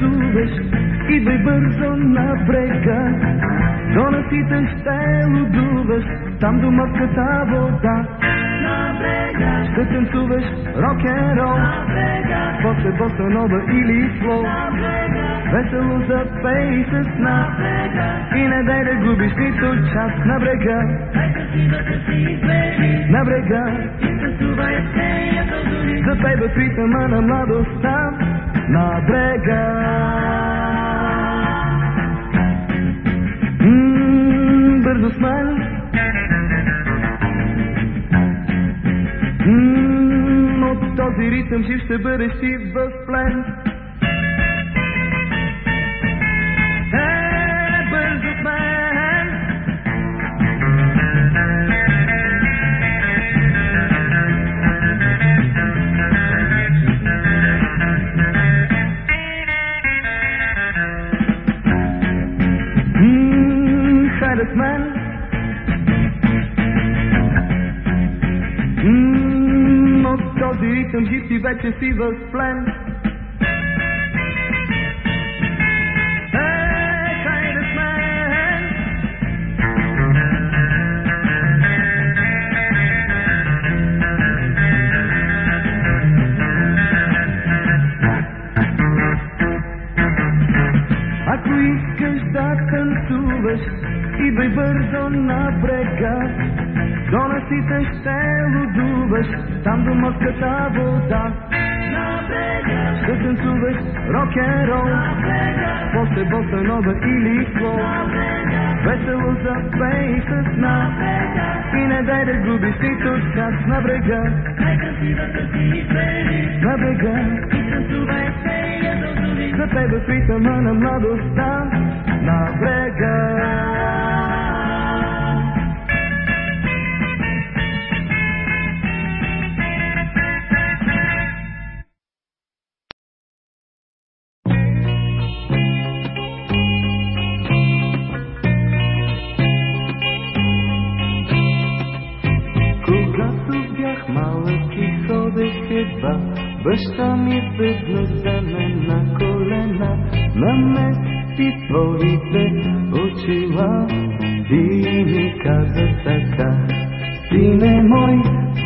танцуваш, идвай бързо на брега. До насите ще лудуваш, там до мътката вода. На брега, Ще танцуваш рок-н-рол, после боса нова или брега, Весело запей с на нас и не дай да губиш нито час. На брега, на брега. и. Запей в ритъма на младостта на брега. М, Бързо смай. М, От този ритъм жив ще бъдеш ти в плен. Този ритъм жив ти вече си в плен. Е, хайде с мен. Ако искаш да танцуваш, идвай бързо на брега. Насите ще лудуваш, там до мътката вода. Ще танцуваш рок-н-рол, после боса нова или брега, Весело запей с нас и не дай да губиш нито час на брега, дай красивата си на брега. и танцувай с нея до дори. Запей в ритъма на младостта на брега. Баща ми веднъж вземе на колена, намести твоите очила и ми каза така. Сине мой,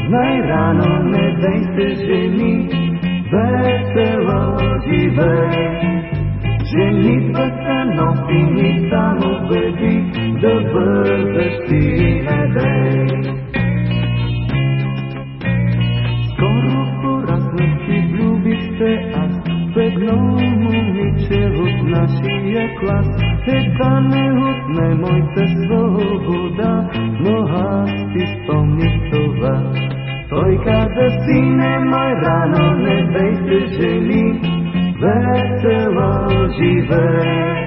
най-рано не дай се жени, весело живей. Женитбата носи ни само беди, да бъдеш ти не дей. Се аз в едно момиче от нашия клас. Едва не отне моята свобода, но аз си спомних това. Той каза, сине мой, рано не бей се жени, весело живей.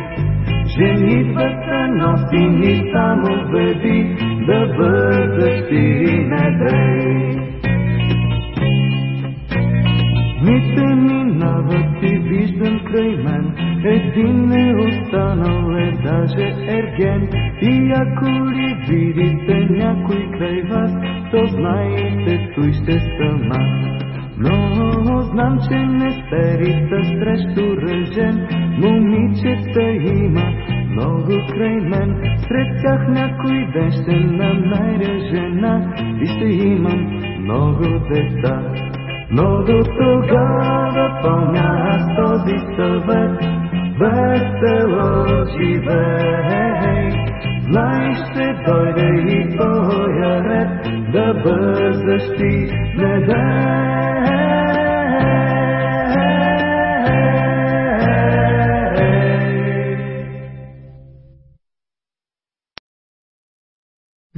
Женитбата носи ни само беди, да бъдеш ти не дей. Дните минават и виждам край мен. Един не останал е даже ерген. И ако ли видите някой край вас То знайте, той ще съм аз. Но знам, че не сте срещу ръжен. Момичета има много край мен. Сред тях някой ден ще намеря жена И ще имам много деца но до тогава помня аз този съвет, весело живей. Знай, ще дойде и твоя ред, да бързаш ти не.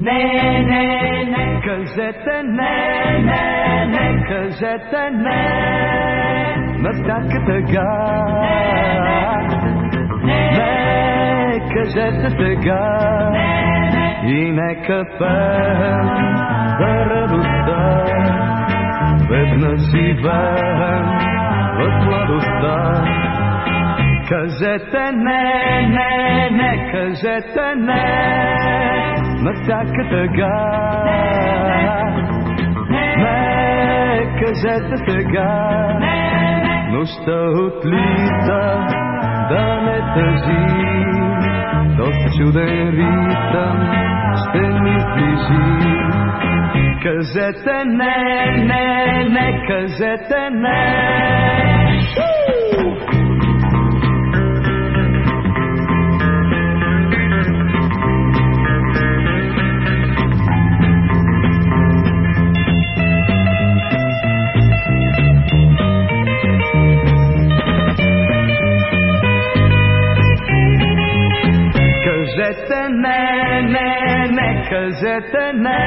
Не, не, не, Кажете не, не, не, кажете не на всяка тъга. Не, кажете сега и нека пеем за радостта. Веднъж живеем в младостта. Кажете не, не, не, кажете не на всяка тъга. Не, кажете сега, нощта отлита да не тъжи. Този чуден ритъм ще ни движи. Кажете не, не, не, кажете не. Кажете не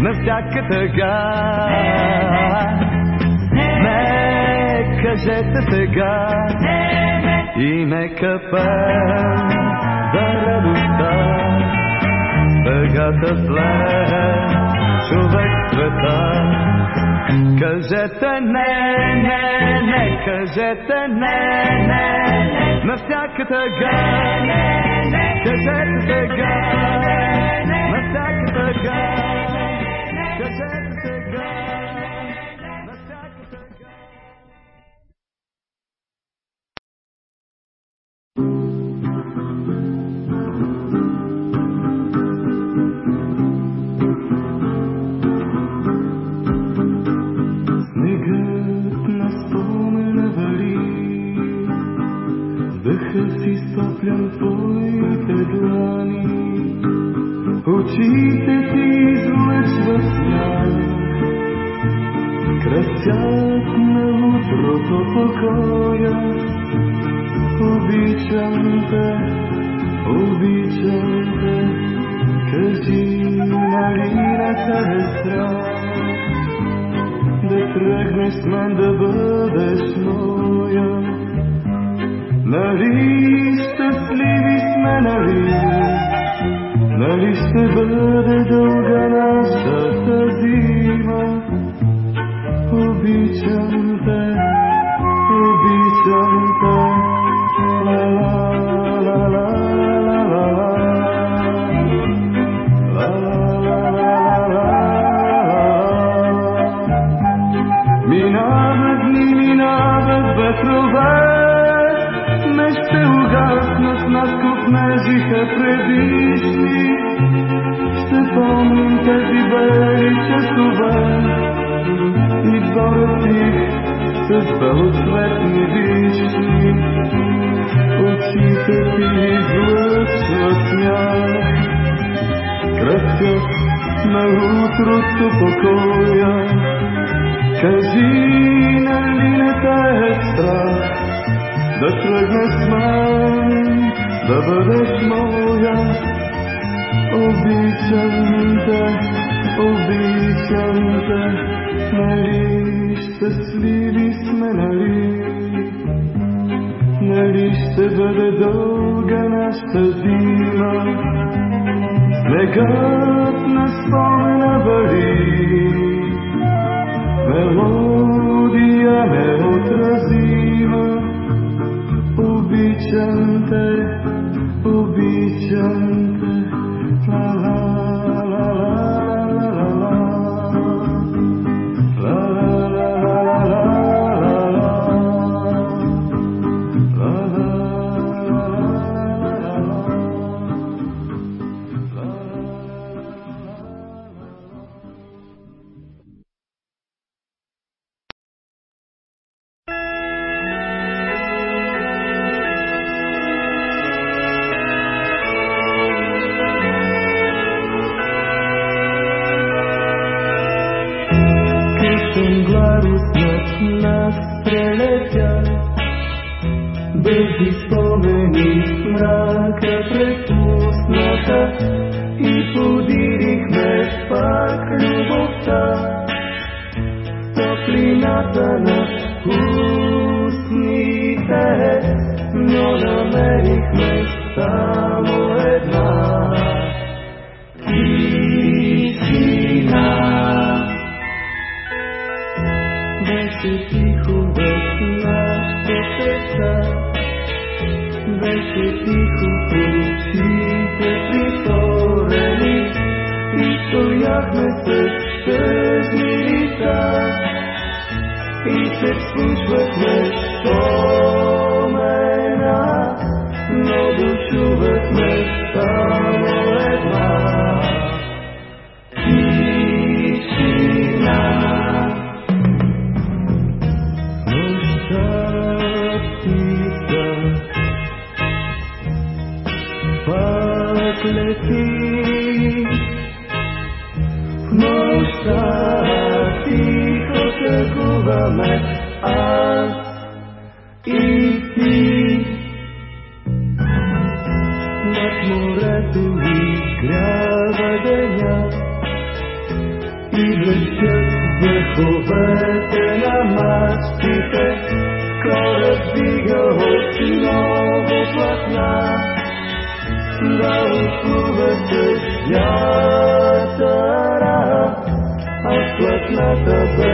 на всяка тъга. Не, кажете сега и нека пеем за радостта. Тъгата след човек света. Кажете не, не, не, кажете не, не, на всяка тъга. Cause that's the God. My second дъхът си стоплям твоите длани, очите ти излъчват смях, красят на утрото покоя. Обичам те, обичам те, кажи е страх. Да тръгнеш с мен да бъдеш Нали щастливи сме, нали? Нали ще бъде дълга нашата the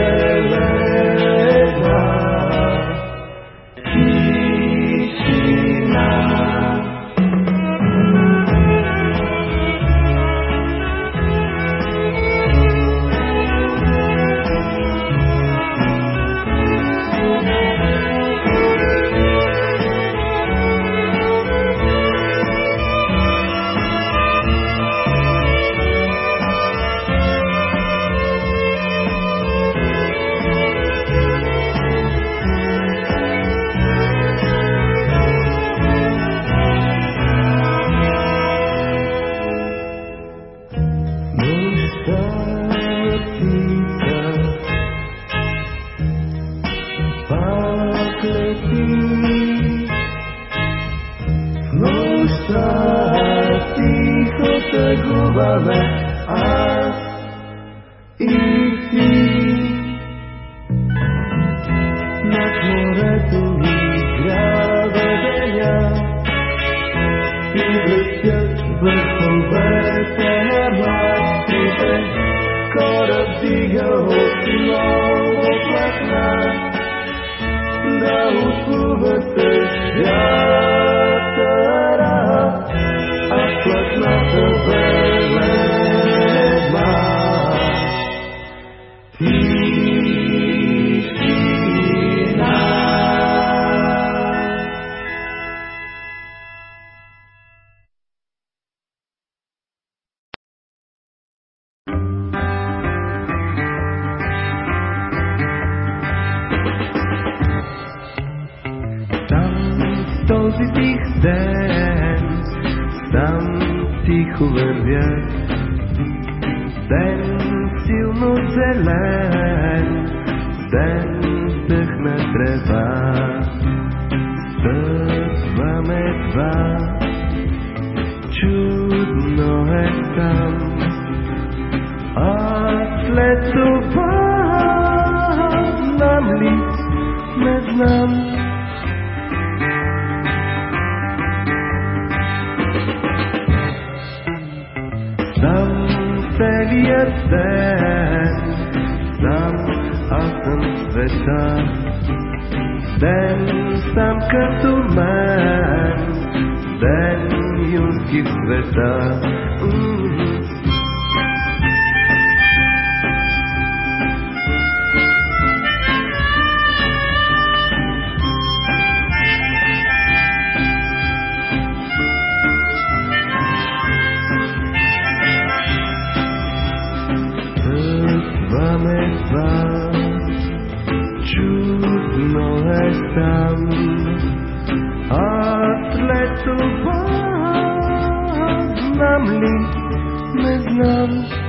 знам ли, не знам.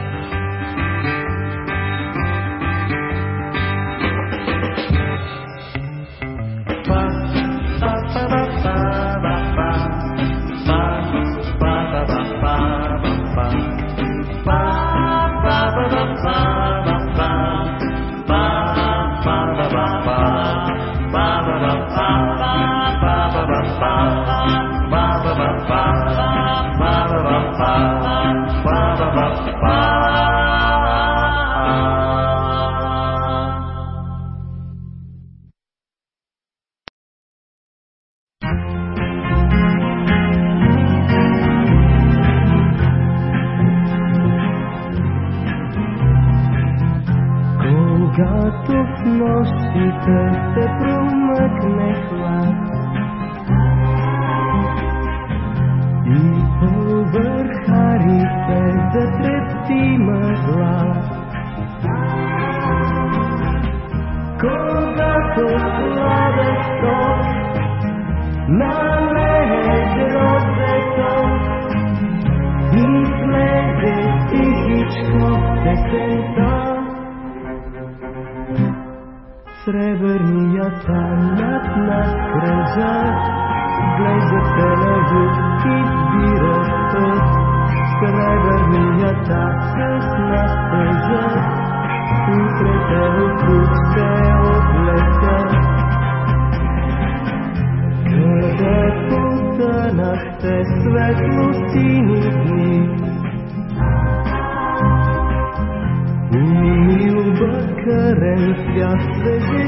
захарен свят бежи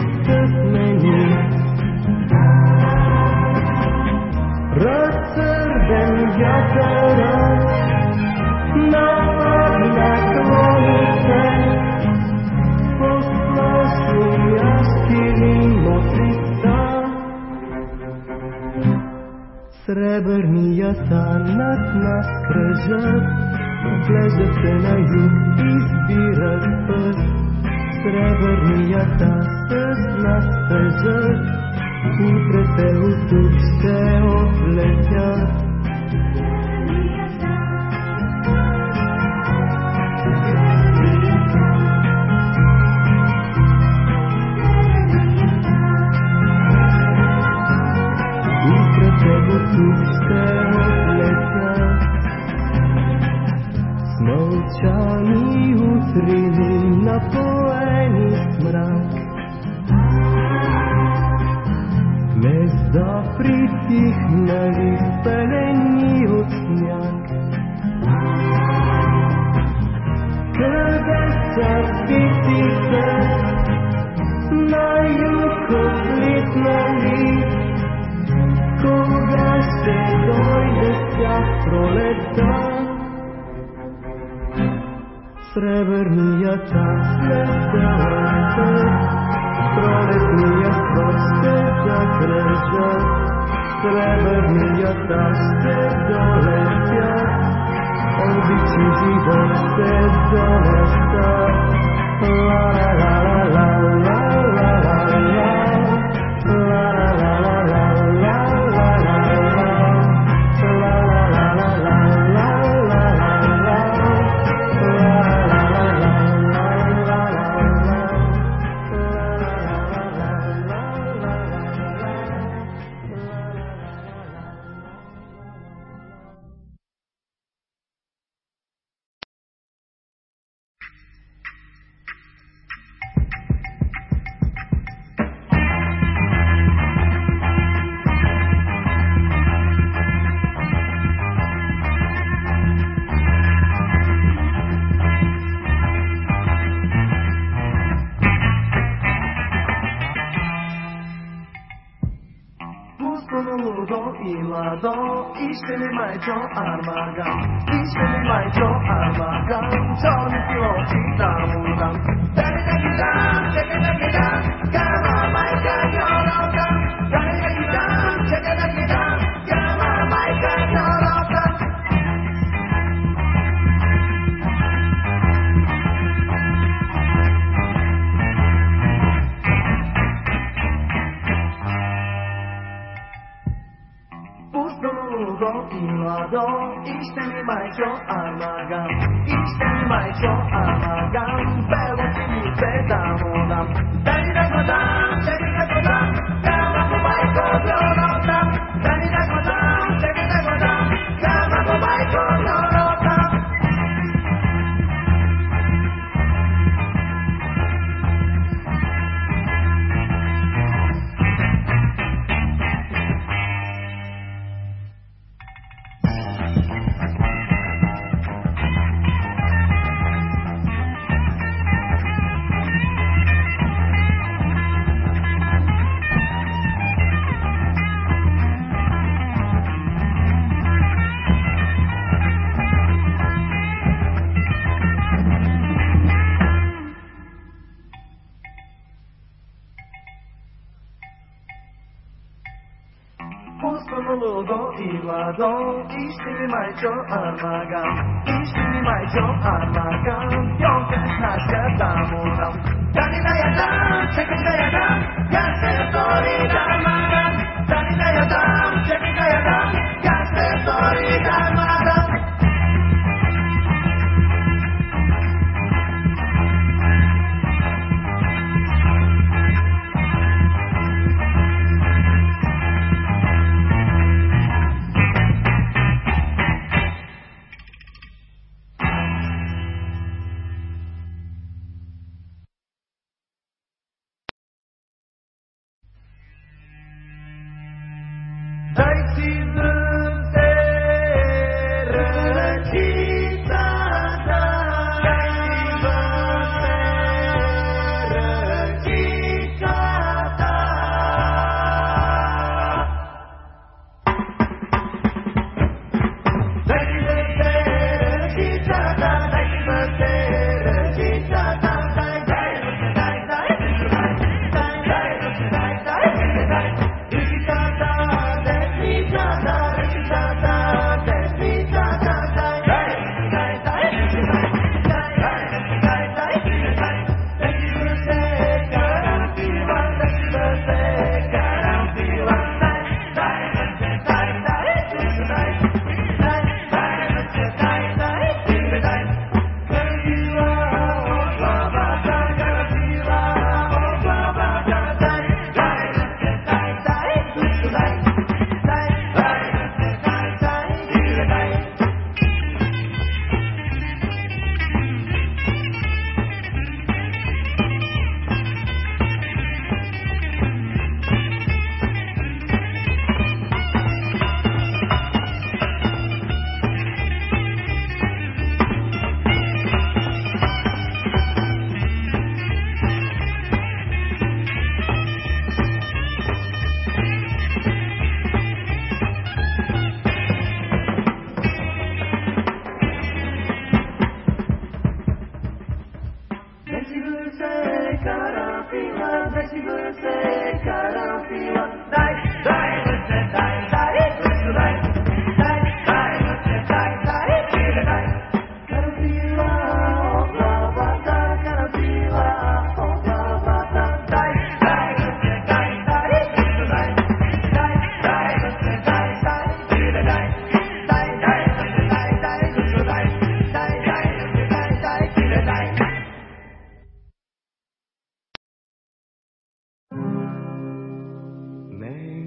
мени. Разсърден вятъра нападна клоните, послашни ящини мотрица. Сребърния санът нас кръжат, Оглеждате на юг, избирах път. Сребърният таз с нас е. Утре те от тук ще отлетят. Сребърният таз dust. ကျော်အာမကံဒီစီမိုင်ကျော်အာမကံပြောင်းတဲ့ခါကျတာမို့တော့ဒါနေရတာချက်ကတရတာရစတော်ရီဒါမ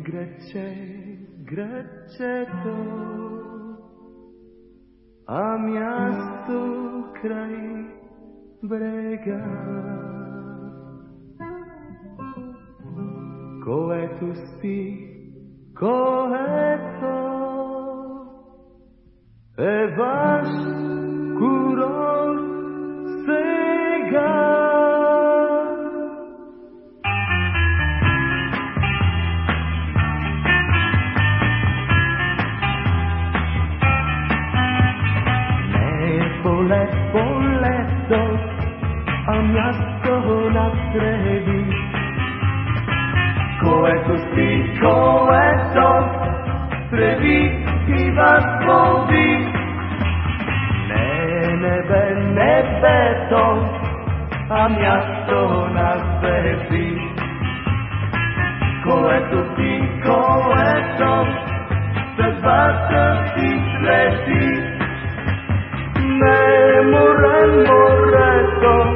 градче, градчето, а място край брега. Което спи, което е ваш което спи, което треви и възбуди. Не е небе, небето, а място на звезди, което спи, което съдбата си следи. Не е море, морето,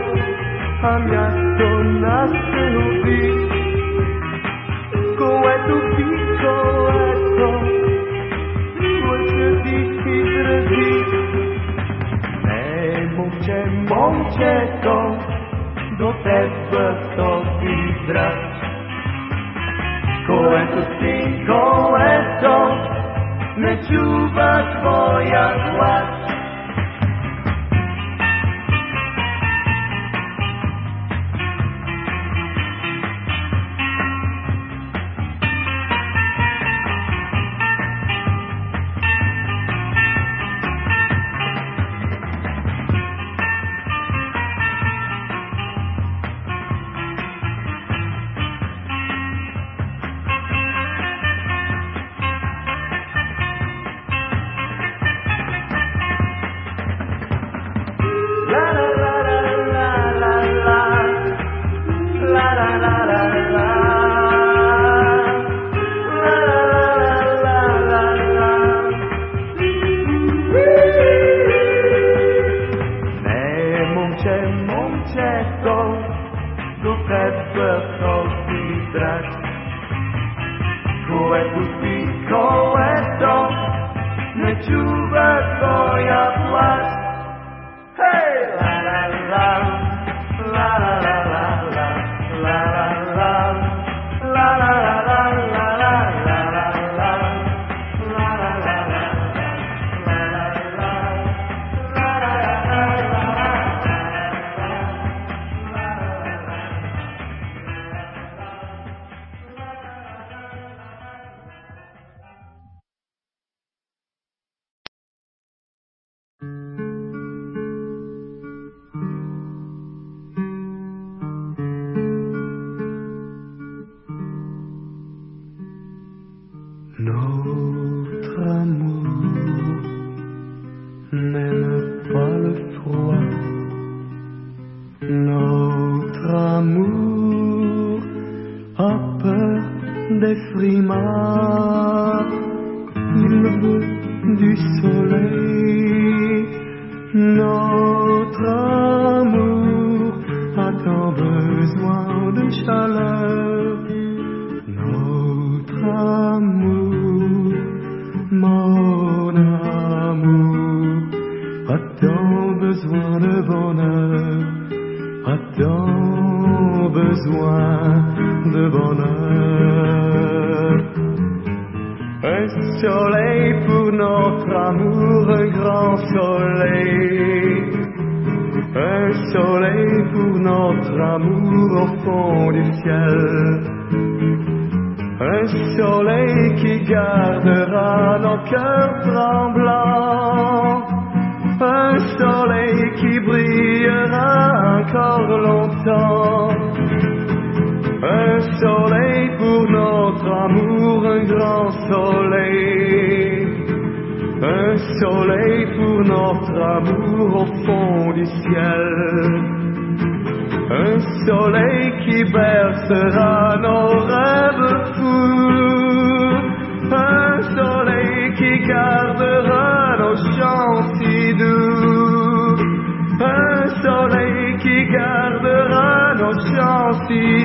а място на изрази. Не момче, момчето, до теб този зрак, което си, което не чува твоя глас. gardera nos cœurs tremblants. Un soleil qui brillera encore longtemps. Un soleil pour notre amour, un grand soleil. Un soleil pour notre amour au fond du ciel. Un soleil qui bercera see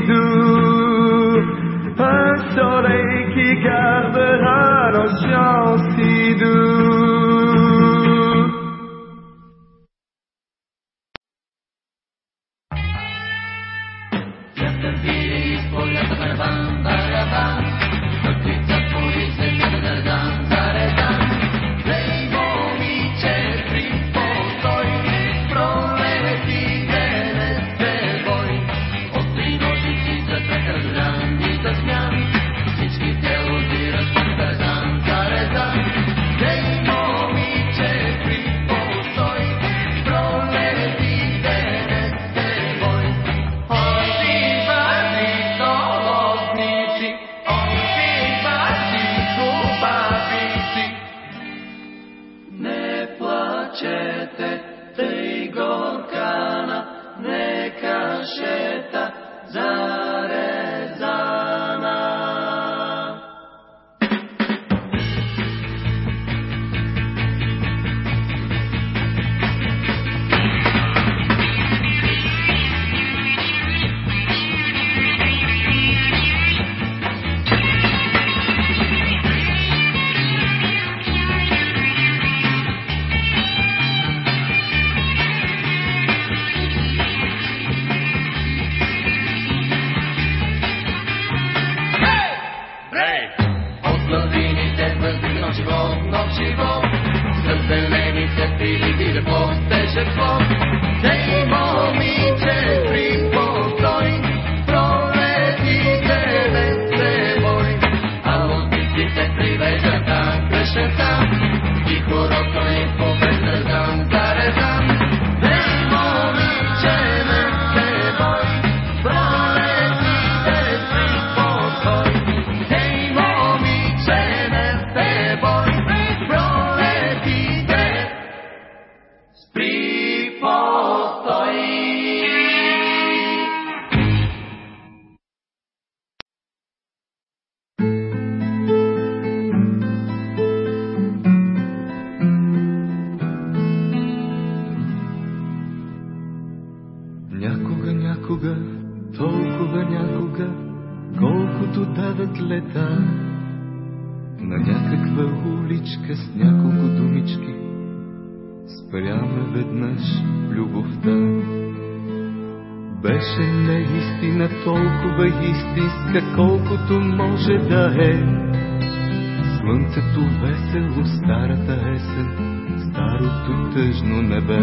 тъжно небе.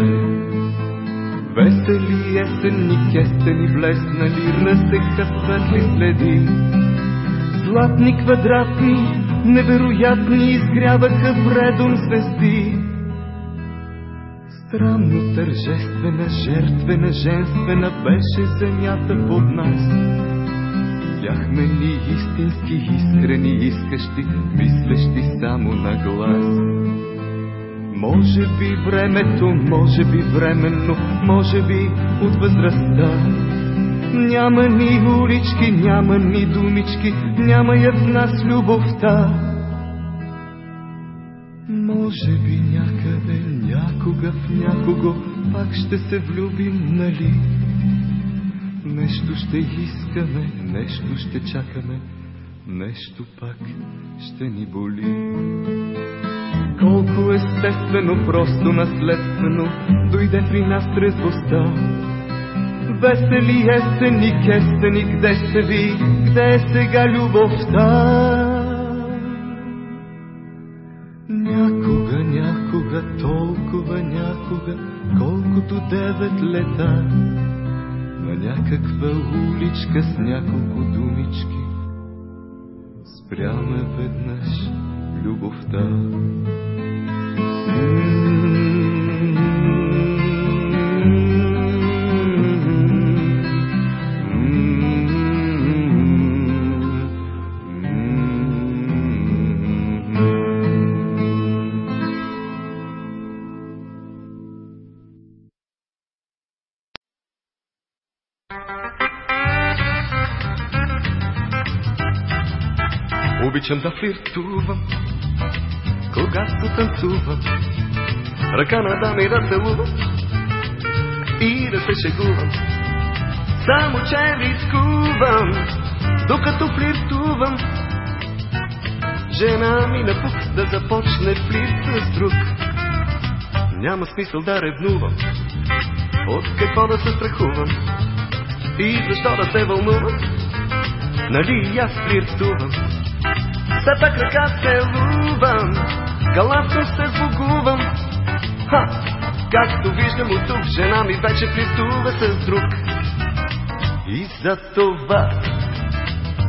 Весели есенни кестени блеснали, разсеха светли следи. Златни квадрати, невероятни, изгряваха вредом звезди. Странно тържествена, жертвена, женствена беше земята под нас. Бяхме ни истински, искрени, искащи, мислещи само на глас. Може би времето, може би временно, може би от възрастта. Няма ни улички, няма ни думички, няма я в нас любовта. Може би някъде, някога в някого пак ще се влюбим, нали? Нещо ще искаме, нещо ще чакаме, нещо пак ще ни боли. Колко естествено, просто наследствено, дойде при нас трезвостта. Весели есени, кестени, къде сте ви, къде е сега любовта? Някога, някога, толкова някога, колкото девет лета, на някаква уличка с няколко думички, спряме веднъж любовта. Обичам да флиртувам, когато танцувам, ръка на дами да целувам и да се шегувам. Само че рискувам, докато флиртувам, жена ми напук да започне флирт с друг. Няма смисъл да ревнувам, от какво да се страхувам и защо да се вълнувам, нали аз флиртувам. Все пак ръка целувам, галантно се сбогувам. Ха! Както виждам от тук, жена ми вече флиртува с друг. И за това,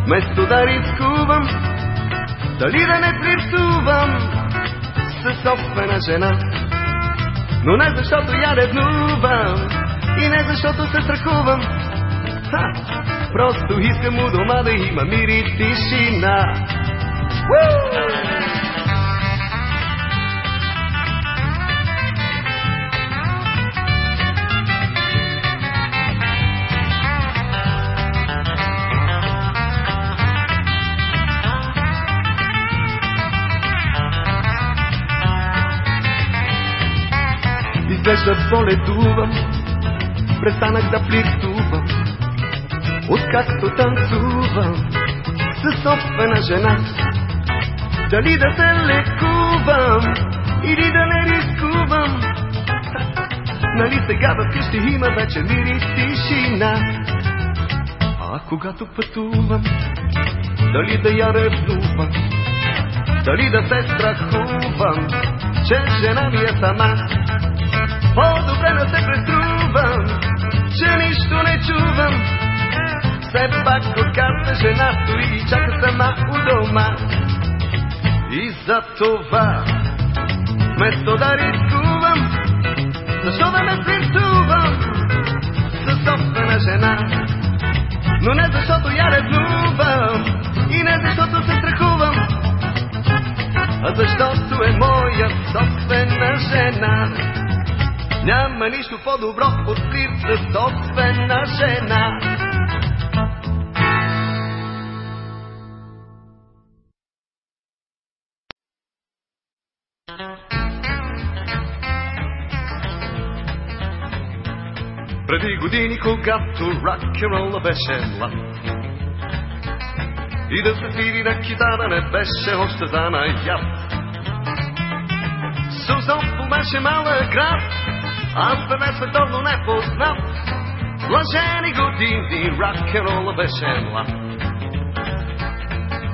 вместо да рискувам, дали да не флиртувам със собствена жена. Но не защото я ревнувам и не защото се страхувам. Ха! Просто искам у дома да има мир и тишина. Изглежда боледувам, престанах да флиртувам, откакто танцувам със собствена жена. Дали да се лекувам или да не рискувам, нали сега в къщи има вече мир и тишина. А когато пътувам, дали да я ревнувам, дали да се страхувам, че жена ми е сама. По-добре да се преструвам, че нищо не чувам. Все пак отказва жена стои и чака сама у дома. И за това, вместо да рискувам, защо да ме флиртувам със собствена жена? Но не защото я ревнувам и не защото се страхувам, а защото е моя собствена жена. Няма нищо по-добро от флирт със собствена жена. Преди години, когато рок-н-рола беше млад и да се свири на китара не беше още занаят. Сузопо беше малък град, аз бе световно непознат. Блажени години, рок-н-рола беше млад.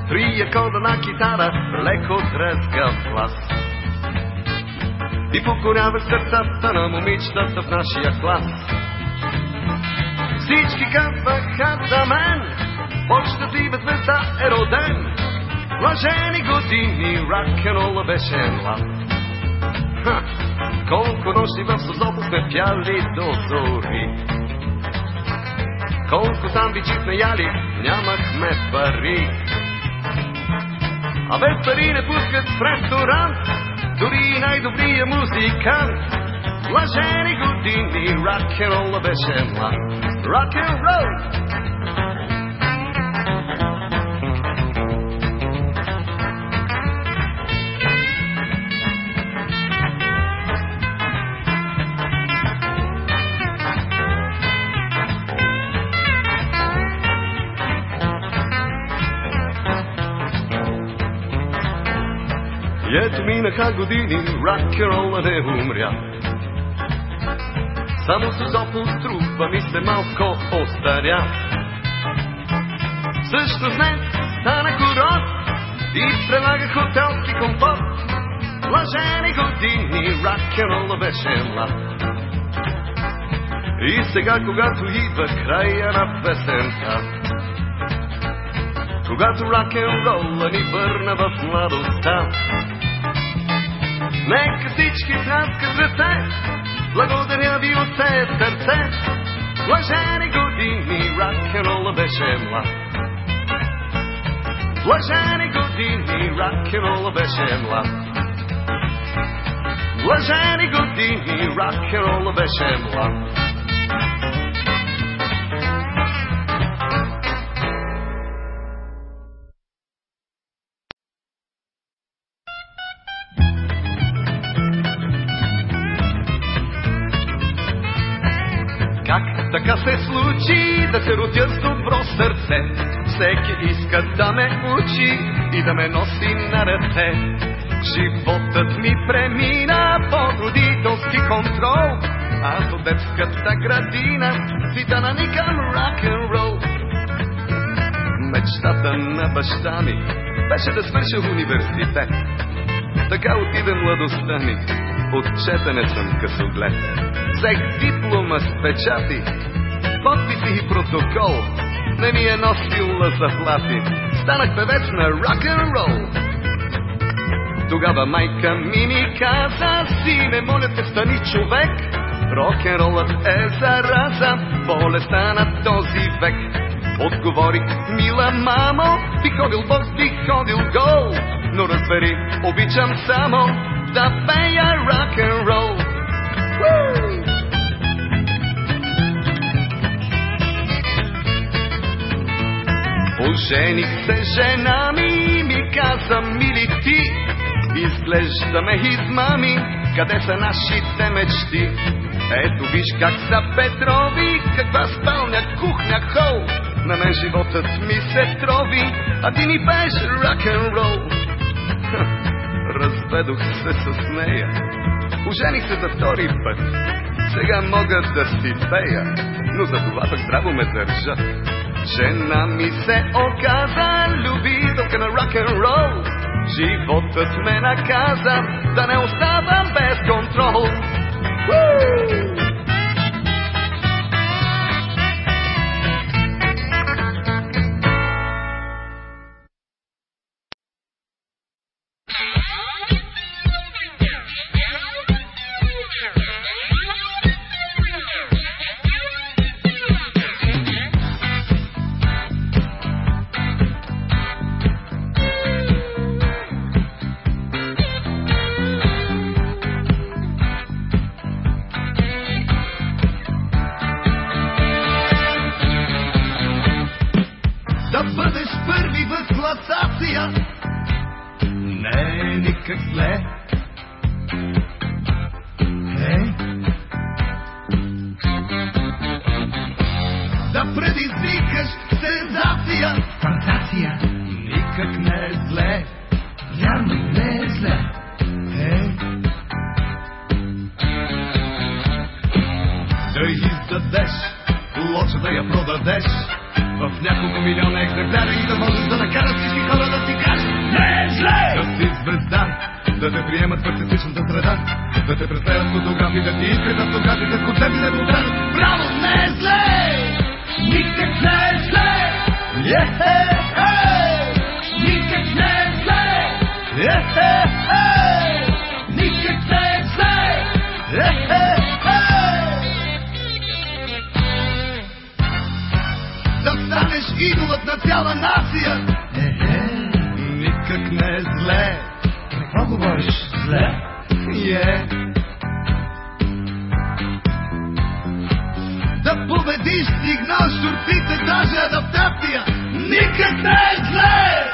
Три акорда на китара, леко дръзгав глас. И покорява сърцата на момичетата в нашия клас. Всички казваха за мен, почтата и звезда е роден. Блажени години, рок-н-рола беше млад. Ха, колко нощи в Созопо сме пяли до зори. Колко сандвичи сме яли, нямахме пари. А без пари не пускат в ресторант, дори и най-добрия музикант. Блажени години, рок-н-ролла беше млад. Рок-н-рол! И ето минаха години, рок-н-рола не умря. Само с опол струва ми се малко остаря. Всъщност не, стана курорт и предлага хотелски комфорт. Блажени години, рок-н-рола беше млад. И сега, когато идва края на песента, когато рок-н-рола ни върна в младостта, Нека всички траскат ръце, благодаря ви от все сърце. Блажени години, рок-н-рола беше млад. Блажени години, рок-н-рола беше млад. Блажени години, рок-н-рола беше млад. Иска да ме учи и да ме носи на ръце. Животът ми премина под родителски контрол. Аз от детската градина си да наникам рок-н-рол. Мечтата на баща ми беше да свърша университет. Така отида младостта ми, отчетене съм късоглед. Взех диплома с печати, подписи и протокол. Не ми е носила заплати. Станах певец на рок-н-рол. Тогава майка ми ми каза, сине, моля те, стани човек. Рок-н-ролът е зараза, болестта на този век. Отговорих, мила мамо, би ходил бос, би ходил гол. Но разбери, обичам само да пея рок-н-рол. Woo! Ожених се жена ми, ми каза, мили ти, изглеждаме измами, къде са нашите мечти? Ето виж как са Петрови, каква спалня, кухня, хол. На мен животът ми се трови, а ти ни беше рок-н-рол. Разведох се с нея, ожених се за втори път. Сега мога да си пея, но за това пък здраво ме държат. Жена ми се оказа любителка на рок-н-рол. Животът ме наказа да не оставам без контрол. Woo! Да те приемат в артистичната среда, да те представят фотографии, да ти искат автографи, да концерти да повтарят Браво, не е зле! Никак не е зле! Е-хе-хе! Никак не е зле! Е-хе-хе! Никак не е зле! Е-хе-хе! да станеш идолът на цяла нация. Даже адаптация. Никак не е зле!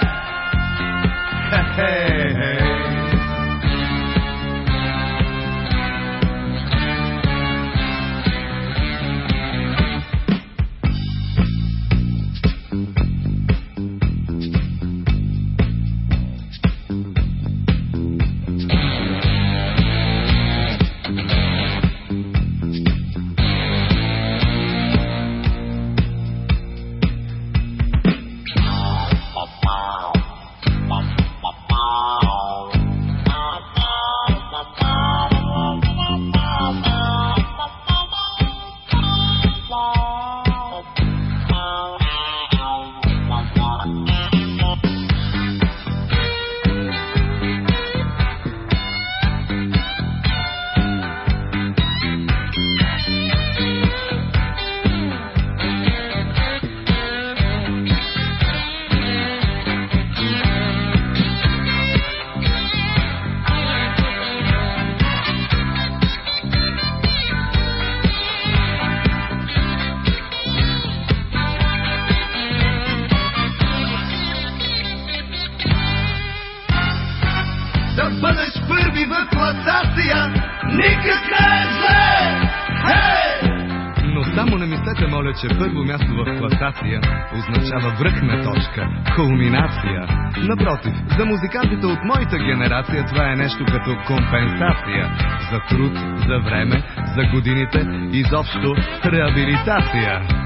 Означава връхна точка, кулминация. Напротив, за музикантите от моята генерация това е нещо като компенсация. За труд, за време, за годините, изобщо реабилитация.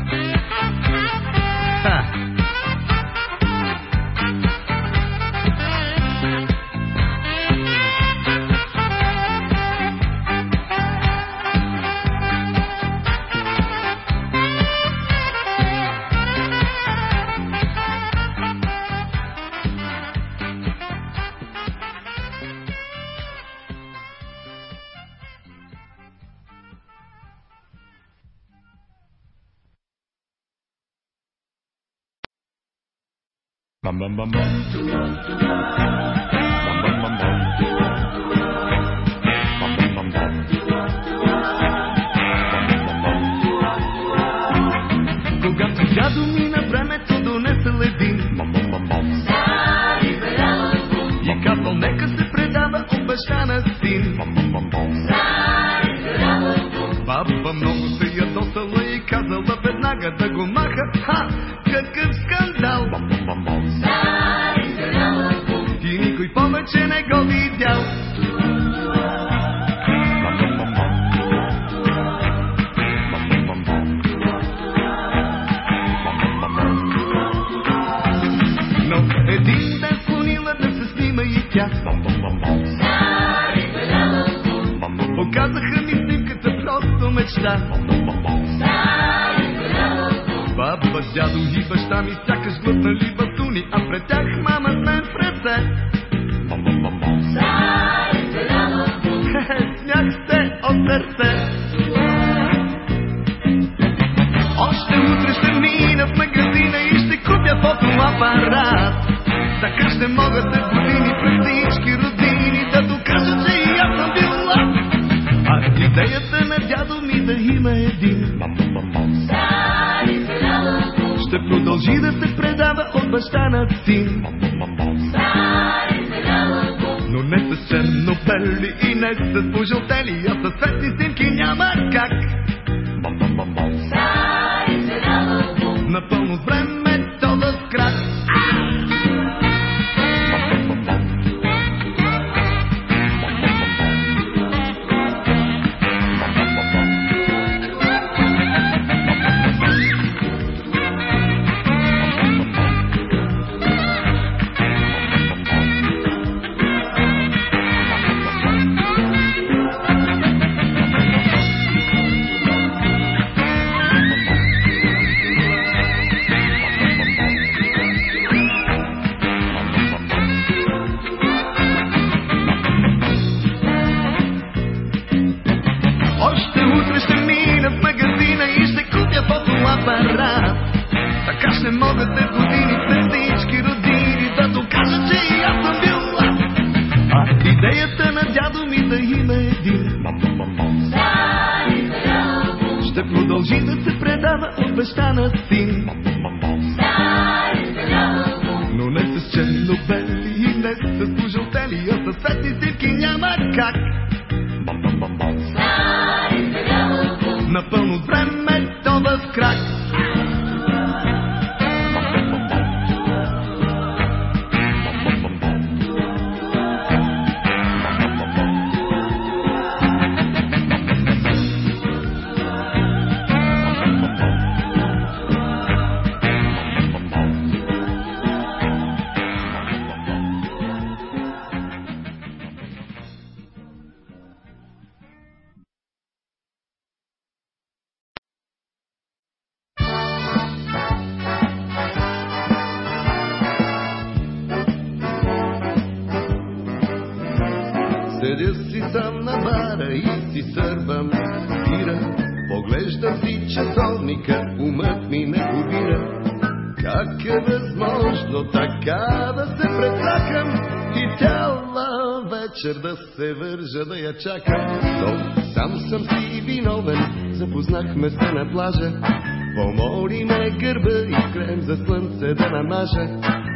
Bum. Но един ден склонила да снима и тя. Показаха ми снимката просто мечта. Баба, дядо и баща ми сякаш глътнали батуни, а пред тях мама с мен в ръце. Bum bum bum bum. Още утре ще мина в магазина и ще купя фотоапарат. Така ще мога след години пред всички родини да докажа, че и аз съм бил лап. А идеята на ми да има един ще продължи да се предава от баща на син. Bum bum bum bum. Но не с чернобели и не с пожълтели, а с светни снимки няма как. Bum. Напълно с времето се предава от чакам? Но сам съм си виновен, запознахме се на плажа. Помоли ме гърба и крем за слънце да намажа.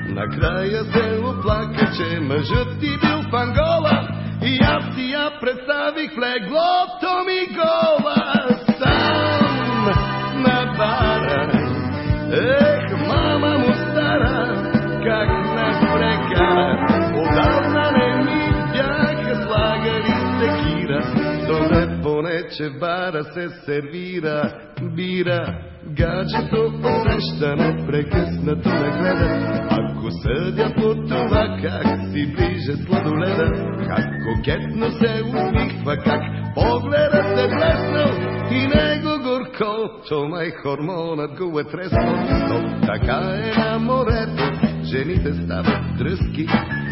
Накрая се оплака, че мъжът ти бил в Ангола и аз си я представих в леглото ми гола. Поне, че в бара се сервира бира. Гаджето посреща непрекъснато ме гледа. Ако съдя по това как си ближе сладоледа, как кокетно се усмихва, как погледът се блеснал и него горкото, май хормонът го е треснал. Но така е на морето, жените стават дръзки,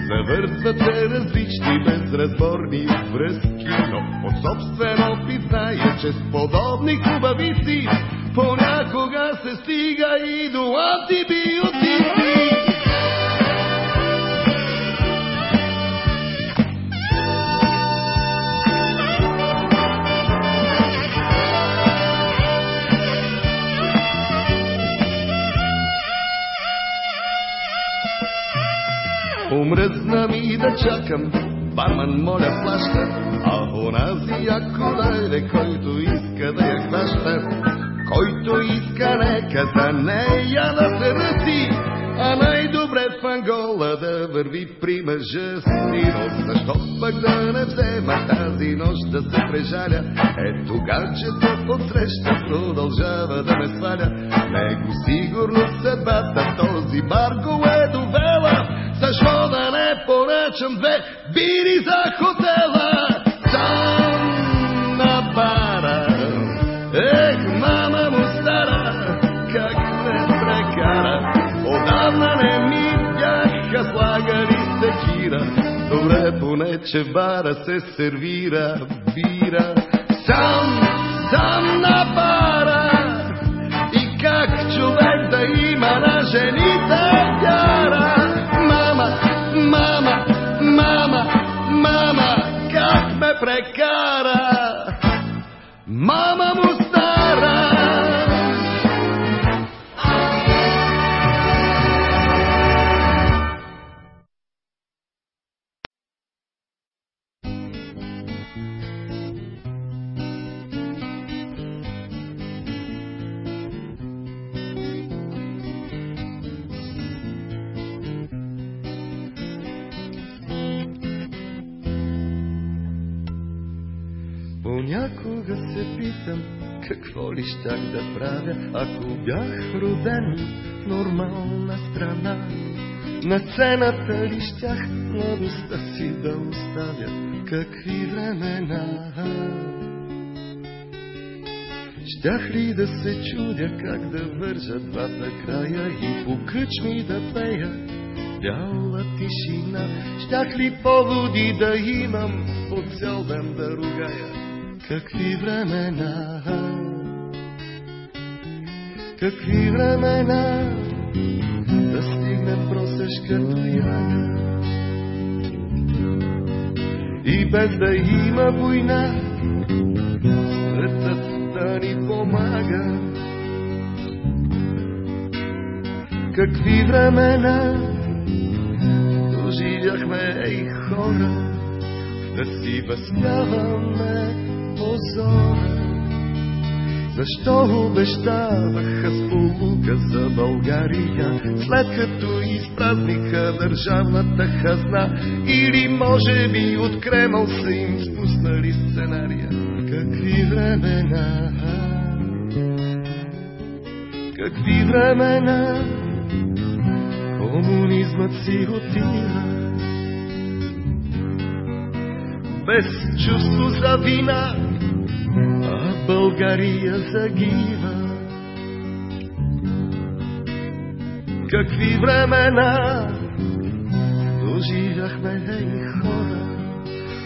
завързват се различни безразборни връзки, но от собствен опит зная, че с подобни хубавици понякога се стига и до антибиотици. Умръзна ми да чакам, барман моля плаща, а онази яко дойде, който иска да я хваща. Който иска нека за нея да се ръси, а най-добре в Ангола да върви при мъжа си. Но защо пък да не взема тази нощ да се прежаля? Ето гаджето посреща продължава да ме сваля. Него сигурно съдбата този бар го е довела. Защо да не поръчам две бири за хотела? Там на бара, ех, мама му стара, как ме прекара. Отдавна не ми бяха слагали секира, добре поне, че бара се сервира бира. Сам, сам на бара, прекара. Мама му ли щях да правя, ако бях роден в нормална страна. На сцената ли щях младостта си да оставя, какви времена. Щях ли да се чудя как да вържа двата края и по кръчми да пея бяла тишина? Щях ли поводи да имам по цял ден да ругая? Какви времена, какви времена, да стигнем просеш като яга. И без да има война, светът да ни помага. Какви времена доживяхме и хора, да си възпяваме позора. Защо обещаваха сполука за България, след като изпразниха държавната хазна, или може би от Кремъл са им спуснали сценария? Какви времена, какви времена, комунизмът си отива. Без чувство за вина, България загива. Какви времена доживяхме и хора,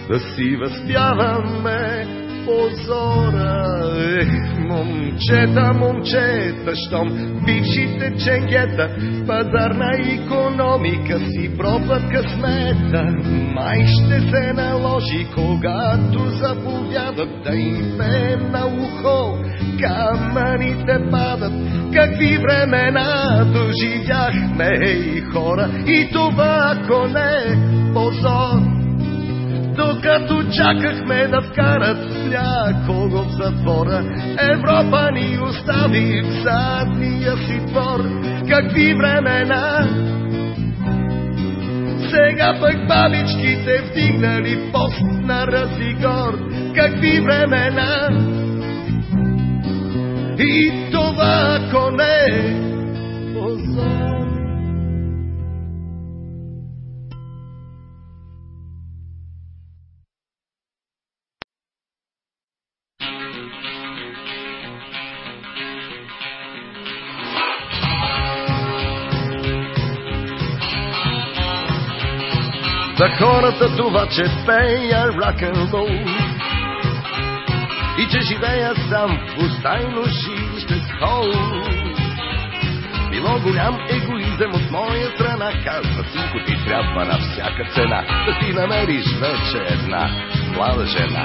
да си възпяваме позора. Ех, момчета, момчета, щом бившите ченгета, пазарна економика си пробват късмета. Май ще се наложи, когато заповядат да им пеем на ухо. Камъните падат, какви времена доживяхме и хора, и това ако не позор докато чакахме да вкарат някого в затвора. Европа ни остави в задния си двор. Какви времена! Сега пък бабичките вдигнали пост на Разигор. Какви времена! И това ако не позор. Хората това, че пея рок-н-рол И че живея сам в пустайно жилище с хол. Било голям егоизъм от моя страна Казва, синко, ти трябва на всяка цена Да си намериш вече една млада жена.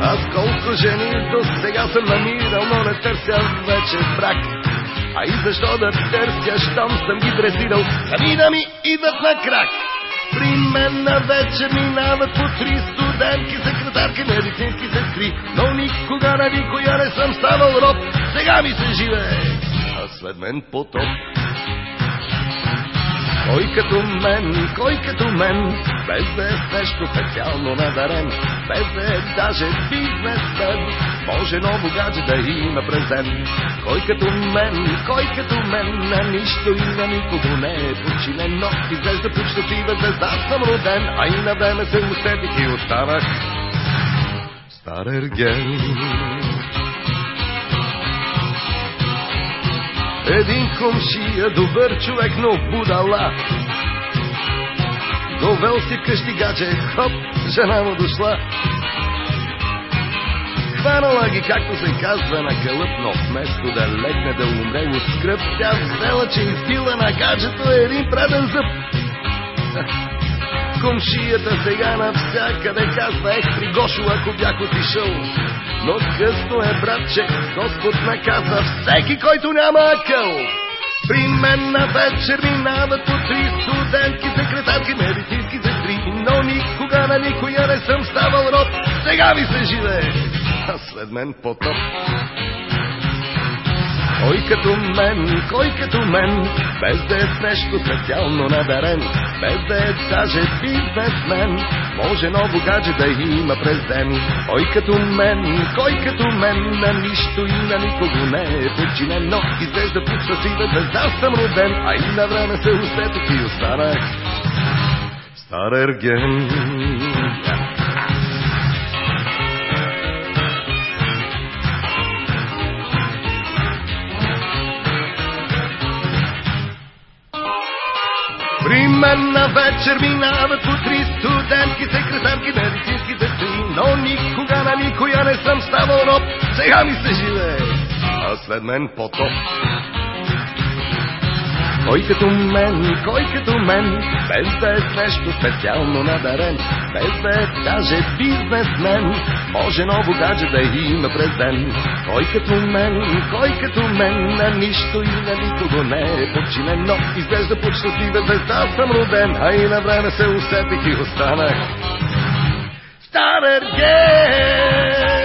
Аз колко жени до сега съм намирал, но не търся вече брак а и защо да търся, щом съм ги дресирал, сами да ми идват на крак. При мен на вечер минават по три студентки, секретарки, медицински сестри, но никога на никоя не съм ставал роб, сега ми се живее, а след мен потоп. Кой като мен, кой като мен, без да е нещо специално надарен, без да е даже бизнесмен, може ново гадже да има презент. Кой като мен, кой като мен, на нищо и на никого не е подчинен, но изглежда по щастлива звезда съм роден, а и на време се усетих и останах стар ерген. Един комшия, добър човек, но будала. Довел си къщи гадже, хоп, жена му дошла. Хванала ги, както се казва, на кълъп, но вместо да легне да умре от скръп, тя взела, че избила на гаджето един преден зъб. Комшията сега навсякъде казва, ех, при Гошо, ако бях отишъл. Но късно е, братче, Господ наказа всеки, който няма акъл. При мен на вечер минават по три студентки, секретарки, медицински сестри, но никога на никоя не съм ставал род. Сега ми се живее, а след мен потоп. Кой като мен, кой като мен, без да е с нещо специално надарен, без да е даже бизнесмен, може ново гадже да има през ден. Кой като мен, кой като мен, на нищо и на никого не е подчинен, но изглежда под щастлива звезда съм роден, а и на време се усетих и останах стар ерген. При мен на вечер минават по три студентки, секретарки, медицински сестри, но никога на никоя не съм ставал роб, сега ми се живее, а след мен потоп. Кой като мен, кой като мен, без да е нещо специално надарен, без да е даже бизнесмен, може ново гадже да има през ден. Кой като мен, кой като мен, на нищо и на никого не е подчинен, но изглежда под щастлива звезда съм роден, а и на време се усетих и останах. Стар ерген!